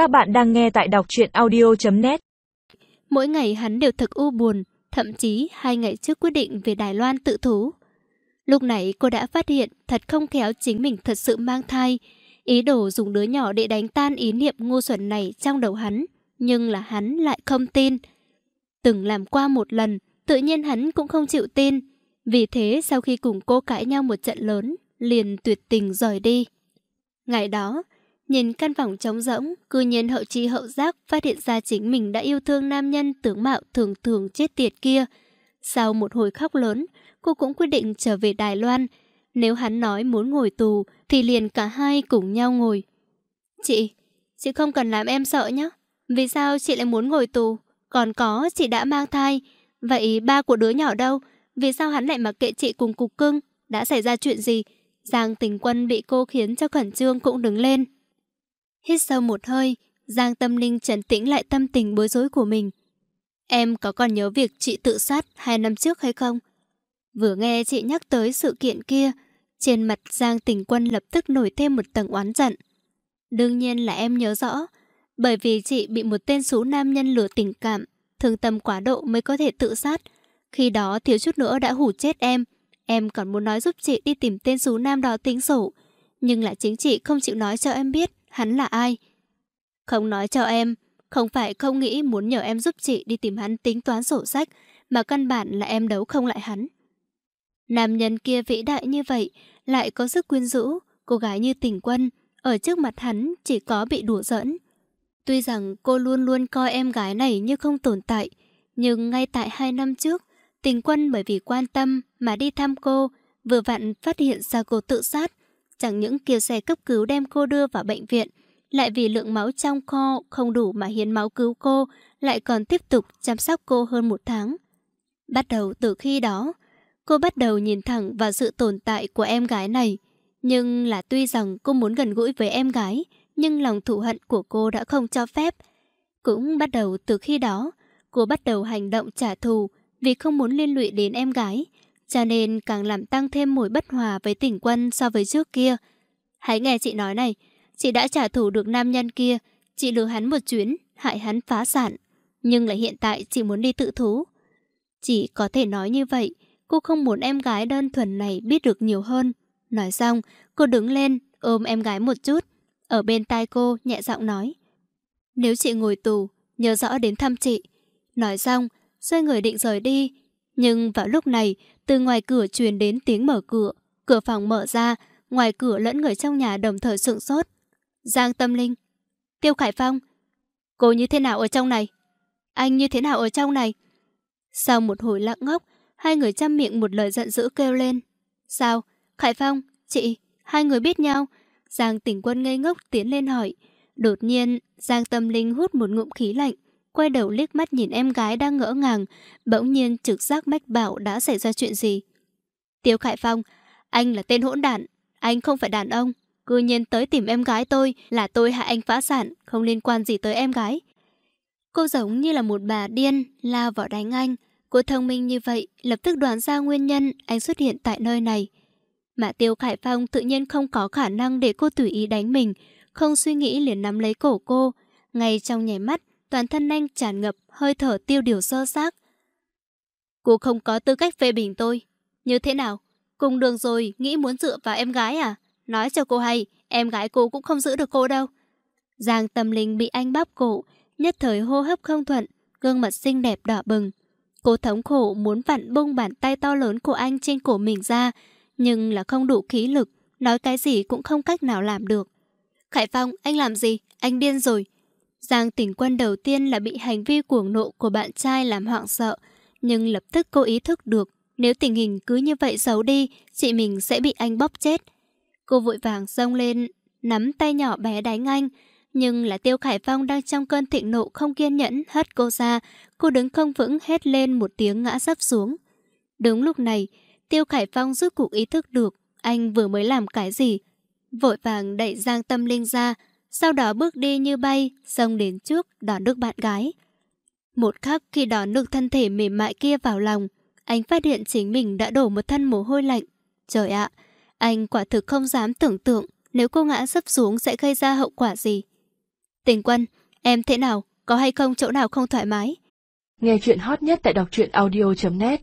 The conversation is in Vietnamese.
Các bạn đang nghe tại đọc truyện audio.net Mỗi ngày hắn đều thật u buồn, thậm chí hai ngày trước quyết định về Đài Loan tự thú. Lúc này cô đã phát hiện thật không khéo chính mình thật sự mang thai, ý đồ dùng đứa nhỏ để đánh tan ý niệm ngu xuẩn này trong đầu hắn, nhưng là hắn lại không tin. Từng làm qua một lần, tự nhiên hắn cũng không chịu tin. Vì thế sau khi cùng cô cãi nhau một trận lớn, liền tuyệt tình rời đi. Ngày đó, nhìn căn phòng trống rỗng, cư nhiên hậu chi hậu giác phát hiện ra chính mình đã yêu thương nam nhân tướng mạo thường thường chết tiệt kia. Sau một hồi khóc lớn, cô cũng quyết định trở về Đài Loan. Nếu hắn nói muốn ngồi tù, thì liền cả hai cùng nhau ngồi. Chị, chị không cần làm em sợ nhé. Vì sao chị lại muốn ngồi tù? Còn có, chị đã mang thai. Vậy ba của đứa nhỏ đâu? Vì sao hắn lại mặc kệ chị cùng cục cưng? Đã xảy ra chuyện gì? Giang tình quân bị cô khiến cho khẩn trương cũng đứng lên. Hít sâu một hơi, Giang tâm linh trấn tĩnh lại tâm tình bối rối của mình. Em có còn nhớ việc chị tự sát hai năm trước hay không? Vừa nghe chị nhắc tới sự kiện kia, trên mặt Giang tình quân lập tức nổi thêm một tầng oán giận. Đương nhiên là em nhớ rõ, bởi vì chị bị một tên xú nam nhân lừa tình cảm, thương tâm quá độ mới có thể tự sát. Khi đó thiếu chút nữa đã hủ chết em, Em còn muốn nói giúp chị đi tìm tên xú nam đó tính sổ. Nhưng lại chính chị không chịu nói cho em biết hắn là ai. Không nói cho em, không phải không nghĩ muốn nhờ em giúp chị đi tìm hắn tính toán sổ sách, mà căn bản là em đấu không lại hắn. Nam nhân kia vĩ đại như vậy, lại có sức quyến rũ, cô gái như tình quân, ở trước mặt hắn chỉ có bị đùa giỡn. Tuy rằng cô luôn luôn coi em gái này như không tồn tại, nhưng ngay tại hai năm trước, Tình quân bởi vì quan tâm mà đi thăm cô, vừa vặn phát hiện ra cô tự sát. Chẳng những kêu xe cấp cứu đem cô đưa vào bệnh viện, lại vì lượng máu trong kho không đủ mà hiến máu cứu cô, lại còn tiếp tục chăm sóc cô hơn một tháng. Bắt đầu từ khi đó, cô bắt đầu nhìn thẳng vào sự tồn tại của em gái này. Nhưng là tuy rằng cô muốn gần gũi với em gái, nhưng lòng thù hận của cô đã không cho phép. Cũng bắt đầu từ khi đó, cô bắt đầu hành động trả thù, vì không muốn liên lụy đến em gái, cho nên càng làm tăng thêm mùi bất hòa với tỉnh quân so với trước kia. Hãy nghe chị nói này, chị đã trả thù được nam nhân kia, chị lừa hắn một chuyến, hại hắn phá sản. Nhưng lại hiện tại chị muốn đi tự thú. Chị có thể nói như vậy, cô không muốn em gái đơn thuần này biết được nhiều hơn. Nói xong, cô đứng lên, ôm em gái một chút. Ở bên tai cô, nhẹ giọng nói. Nếu chị ngồi tù, nhớ rõ đến thăm chị. Nói xong, xoay người định rời đi. Nhưng vào lúc này, từ ngoài cửa truyền đến tiếng mở cửa. Cửa phòng mở ra, ngoài cửa lẫn người trong nhà đồng thời sượng sốt. Giang Tâm Linh, Tiêu Khải Phong, cô như thế nào ở trong này? Anh như thế nào ở trong này? Sau một hồi lặng ngốc, hai người chăm miệng một lời giận dữ kêu lên. Sao? Khải Phong, chị, hai người biết nhau. Giang tỉnh quân ngây ngốc tiến lên hỏi. Đột nhiên, Giang Tâm Linh hút một ngụm khí lạnh quay đầu liếc mắt nhìn em gái đang ngỡ ngàng, bỗng nhiên trực giác mách bảo đã xảy ra chuyện gì. Tiêu Khải Phong, anh là tên hỗn đản, anh không phải đàn ông. Cư nhiên tới tìm em gái tôi là tôi hại anh phá sản, không liên quan gì tới em gái. Cô giống như là một bà điên, lao vào đánh anh. Cô thông minh như vậy, lập tức đoán ra nguyên nhân anh xuất hiện tại nơi này. Mà Tiêu Khải Phong tự nhiên không có khả năng để cô tùy ý đánh mình, không suy nghĩ liền nắm lấy cổ cô. Ngay trong nhảy mắt, toàn thân anh tràn ngập, hơi thở tiêu điều sơ xác. Cô không có tư cách phê bình tôi. Như thế nào? Cùng đường rồi, nghĩ muốn dựa vào em gái à? Nói cho cô hay, em gái cô cũng không giữ được cô đâu. Giang tâm linh bị anh bóp cổ, nhất thời hô hấp không thuận, gương mặt xinh đẹp đỏ bừng. Cô thống khổ muốn vặn bung bàn tay to lớn của anh trên cổ mình ra, nhưng là không đủ khí lực, nói cái gì cũng không cách nào làm được. Khải Phong, anh làm gì? Anh điên rồi. Giang tỉnh quân đầu tiên là bị hành vi cuồng nộ của bạn trai làm hoảng sợ, nhưng lập tức cô ý thức được nếu tình hình cứ như vậy xấu đi, chị mình sẽ bị anh bóp chết. Cô vội vàng xông lên, nắm tay nhỏ bé đánh anh, nhưng là Tiêu Khải Phong đang trong cơn thịnh nộ không kiên nhẫn hất cô ra, cô đứng không vững hét lên một tiếng ngã sấp xuống. Đúng lúc này, Tiêu Khải Phong rút cuộc ý thức được anh vừa mới làm cái gì. Vội vàng đẩy Giang Tâm Linh ra, sau đó bước đi như bay, xông đến trước đón được bạn gái. Một khắc khi đón được thân thể mềm mại kia vào lòng, anh phát hiện chính mình đã đổ một thân mồ hôi lạnh. Trời ạ, anh quả thực không dám tưởng tượng nếu cô ngã sấp xuống sẽ gây ra hậu quả gì. Tình quân, em thế nào? Có hay không chỗ nào không thoải mái? Nghe chuyện hot nhất tại đọc truyện audio.net